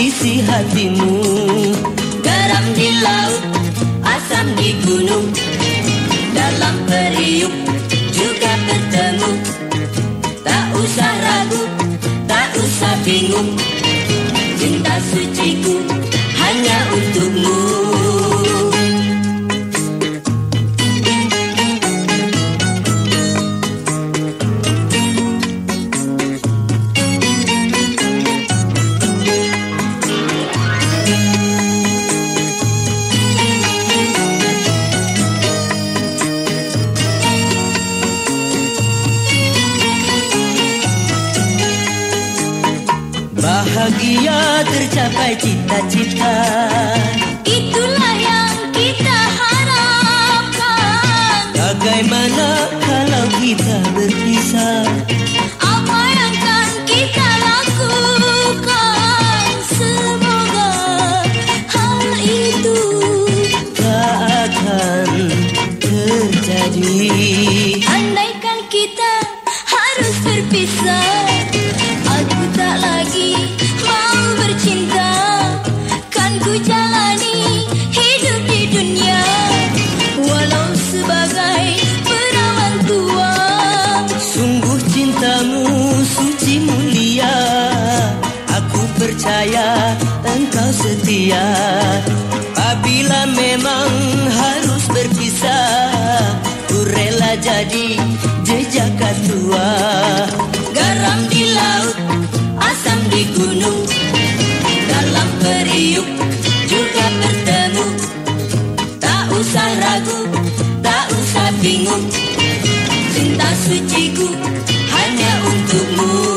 isi hatimu. Garam di laut, asam di gunung. Dalam periuk juga bertemu. Tak usah ragu, tak usah bingung. Cinta suciku Bahagia tercapai cita-cita. Itulah yang kita harapkan. Bagaimana kalau kita berpisah? Apa yang kan kita lakukan? Semoga hal itu Tak akan terjadi. Andaikan kita harus berpisah lagi. Mau bercinta Kan ku jalani hidup di dunia. Walau sebagai perawan tua Sungguh cintamu suci mulia. Aku percaya engkau setia. Apabila memang harus berpisah Ku rela jadi jejak tua di gunung. Dalam periuk juga bertemu. Tak usah ragu, tak usah bingung. Cinta suciku hanya untukmu